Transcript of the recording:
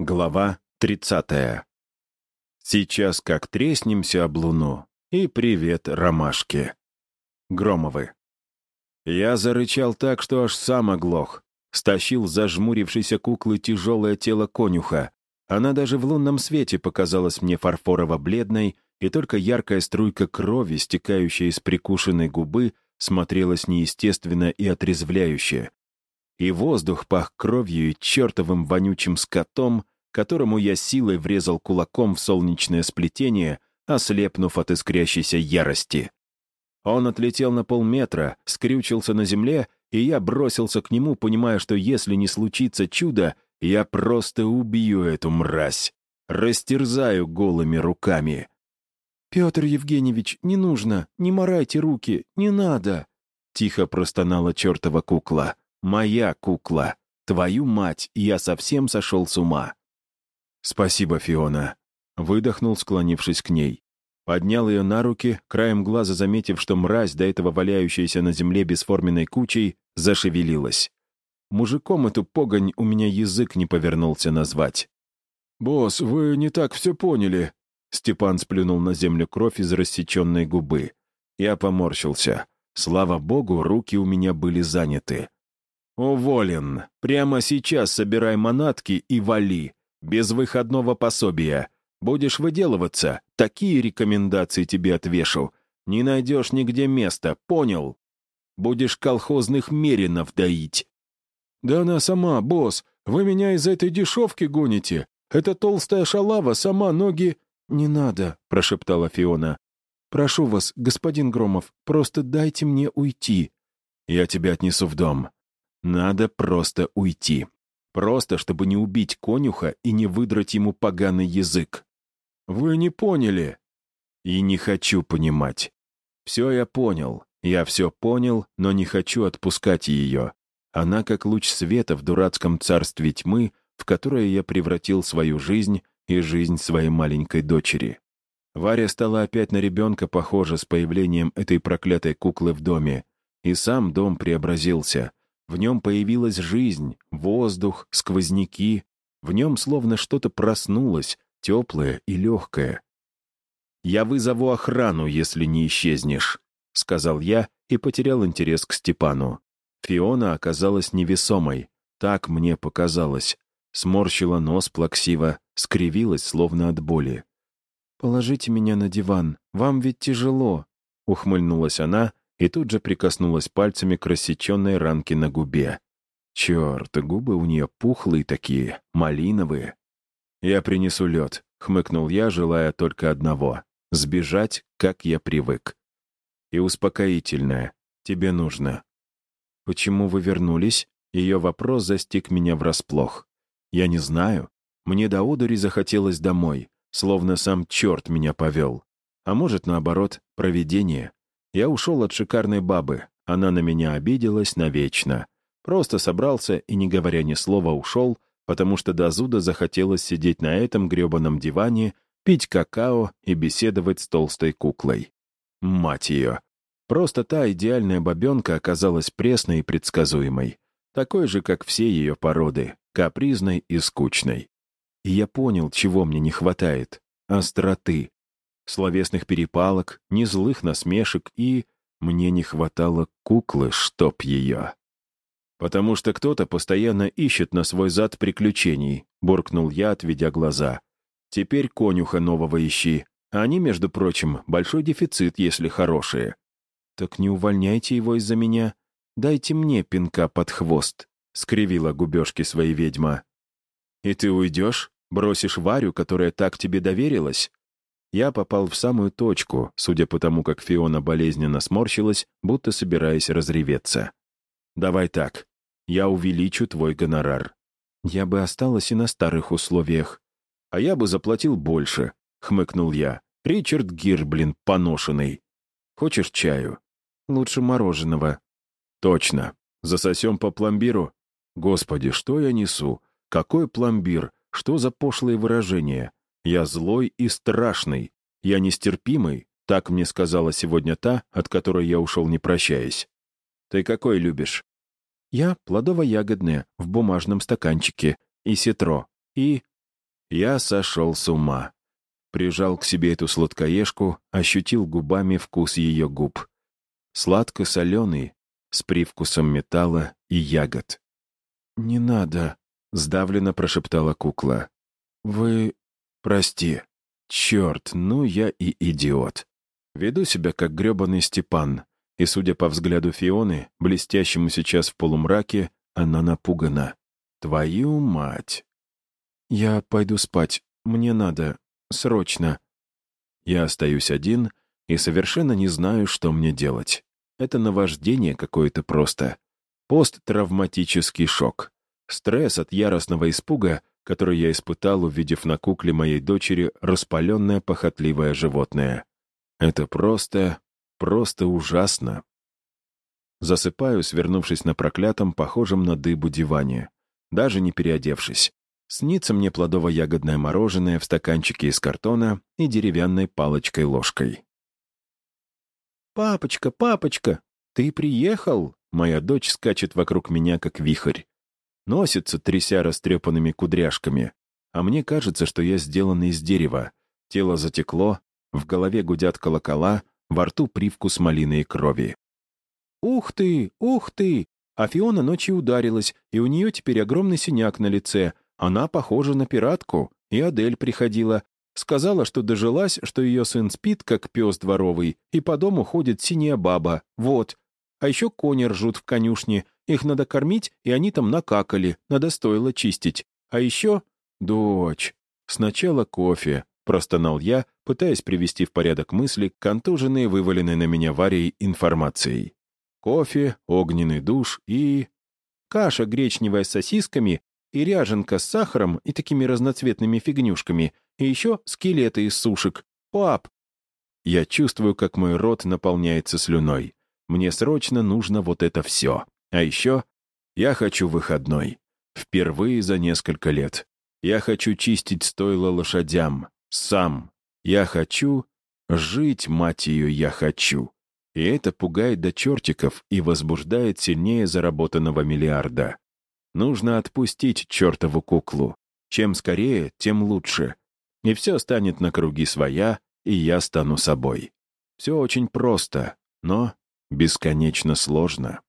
Глава 30. Сейчас как треснемся об луну. И привет, ромашки. Громовы. Я зарычал так, что аж сам оглох. Стащил зажмурившейся куклы тяжелое тело конюха. Она даже в лунном свете показалась мне фарфорово-бледной, и только яркая струйка крови, стекающая из прикушенной губы, смотрелась неестественно и отрезвляюще, и воздух пах кровью и чертовым вонючим скотом, которому я силой врезал кулаком в солнечное сплетение, ослепнув от искрящейся ярости. Он отлетел на полметра, скрючился на земле, и я бросился к нему, понимая, что если не случится чудо, я просто убью эту мразь. Растерзаю голыми руками. «Петр Евгеньевич, не нужно, не морайте руки, не надо!» Тихо простонала чертова кукла. Моя кукла. Твою мать, я совсем сошел с ума. Спасибо, Фиона. Выдохнул, склонившись к ней. Поднял ее на руки, краем глаза заметив, что мразь, до этого валяющаяся на земле бесформенной кучей, зашевелилась. Мужиком эту погонь у меня язык не повернулся назвать. «Босс, вы не так все поняли», Степан сплюнул на землю кровь из рассеченной губы. Я поморщился. Слава богу, руки у меня были заняты. «Уволен. Прямо сейчас собирай манатки и вали. Без выходного пособия. Будешь выделываться, такие рекомендации тебе отвешу. Не найдешь нигде места, понял? Будешь колхозных меринов доить». «Да она сама, босс. Вы меня из этой дешевки гоните. Эта толстая шалава сама ноги...» «Не надо», — прошептала Фиона. «Прошу вас, господин Громов, просто дайте мне уйти». «Я тебя отнесу в дом. Надо просто уйти. Просто, чтобы не убить конюха и не выдрать ему поганый язык. Вы не поняли. И не хочу понимать. Все я понял. Я все понял, но не хочу отпускать ее. Она как луч света в дурацком царстве тьмы, в которое я превратил свою жизнь и жизнь своей маленькой дочери. Варя стала опять на ребенка похожа с появлением этой проклятой куклы в доме. И сам дом преобразился — в нем появилась жизнь, воздух, сквозняки. В нем словно что-то проснулось, теплое и легкое. «Я вызову охрану, если не исчезнешь», — сказал я и потерял интерес к Степану. Фиона оказалась невесомой. Так мне показалось. Сморщила нос плаксиво, скривилась, словно от боли. «Положите меня на диван, вам ведь тяжело», — ухмыльнулась она и тут же прикоснулась пальцами к рассеченной ранке на губе. Черт, губы у нее пухлые такие, малиновые. «Я принесу лед», — хмыкнул я, желая только одного — сбежать, как я привык. «И успокоительное. Тебе нужно». «Почему вы вернулись?» Ее вопрос застиг меня врасплох. «Я не знаю. Мне до одури захотелось домой, словно сам черт меня повел. А может, наоборот, провидение. Я ушел от шикарной бабы. Она на меня обиделась навечно. Просто собрался и, не говоря ни слова, ушел, потому что до зуда захотелось сидеть на этом гребаном диване, пить какао и беседовать с толстой куклой. Мать ее! Просто та идеальная бабенка оказалась пресной и предсказуемой. Такой же, как все ее породы, капризной и скучной. И я понял, чего мне не хватает. Остроты, словесных перепалок, ни злых насмешек и... Мне не хватало куклы, чтоб ее. «Потому что кто-то постоянно ищет на свой зад приключений», — буркнул я, отведя глаза. «Теперь конюха нового ищи. Они, между прочим, большой дефицит, если хорошие». «Так не увольняйте его из-за меня. Дайте мне пинка под хвост», — скривила губежки своей ведьма. «И ты уйдешь? Бросишь Варю, которая так тебе доверилась? Я попал в самую точку, судя по тому, как Фиона болезненно сморщилась, будто собираясь разреветься. «Давай так. Я увеличу твой гонорар. Я бы осталась и на старых условиях. А я бы заплатил больше», — хмыкнул я. «Ричард Гир, блин, поношенный. Хочешь чаю?» «Лучше мороженого». «Точно. Засосем по пломбиру?» «Господи, что я несу? Какой пломбир? Что за пошлые выражения? Я злой и страшный. Я нестерпимый, так мне сказала сегодня та, от которой я ушел не прощаясь. Ты какой любишь? Я плодово-ягодное, в бумажном стаканчике, и ситро, и... Я сошел с ума. Прижал к себе эту сладкоежку, ощутил губами вкус ее губ. Сладко-соленый, с привкусом металла и ягод. «Не надо», — сдавленно прошептала кукла. «Вы... прости. Черт, ну я и идиот. Веду себя как грёбаный Степан, и, судя по взгляду Фионы, блестящему сейчас в полумраке, она напугана. Твою мать! «Я пойду спать. Мне надо. Срочно». Я остаюсь один и совершенно не знаю, что мне делать. Это наваждение какое-то просто. Посттравматический шок. Стресс от яростного испуга, который я испытал, увидев на кукле моей дочери распаленное похотливое животное. Это просто, просто ужасно. Засыпаю, свернувшись на проклятом, похожем на дыбу диване, даже не переодевшись. Снится мне плодово-ягодное мороженое в стаканчике из картона и деревянной палочкой-ложкой. «Папочка, папочка, ты приехал?» Моя дочь скачет вокруг меня, как вихрь. Носится, тряся растрепанными кудряшками. А мне кажется, что я сделан из дерева. Тело затекло, в голове гудят колокола, во рту привкус малины и крови. «Ух ты! Ух ты!» А Фиона ночью ударилась, и у нее теперь огромный синяк на лице, она похожа на пиратку, и Адель приходила. Сказала, что дожилась, что ее сын спит, как пес дворовый, и по дому ходит синяя баба. Вот. А еще кони ржут в конюшне. Их надо кормить, и они там накакали. Надо стоило чистить. А еще... Дочь. Сначала кофе. Простонал я, пытаясь привести в порядок мысли, контуженные, вываленные на меня Варей информацией. Кофе, огненный душ и... Каша гречневая с сосисками и ряженка с сахаром и такими разноцветными фигнюшками, и еще скелеты из сушек. Пап!» Я чувствую, как мой рот наполняется слюной. Мне срочно нужно вот это все. А еще я хочу выходной. Впервые за несколько лет. Я хочу чистить стойло лошадям. Сам. Я хочу... Жить, мать ее, я хочу. И это пугает до чертиков и возбуждает сильнее заработанного миллиарда. Нужно отпустить чертову куклу. Чем скорее, тем лучше. И все станет на круги своя, и я стану собой. Все очень просто, но бесконечно сложно.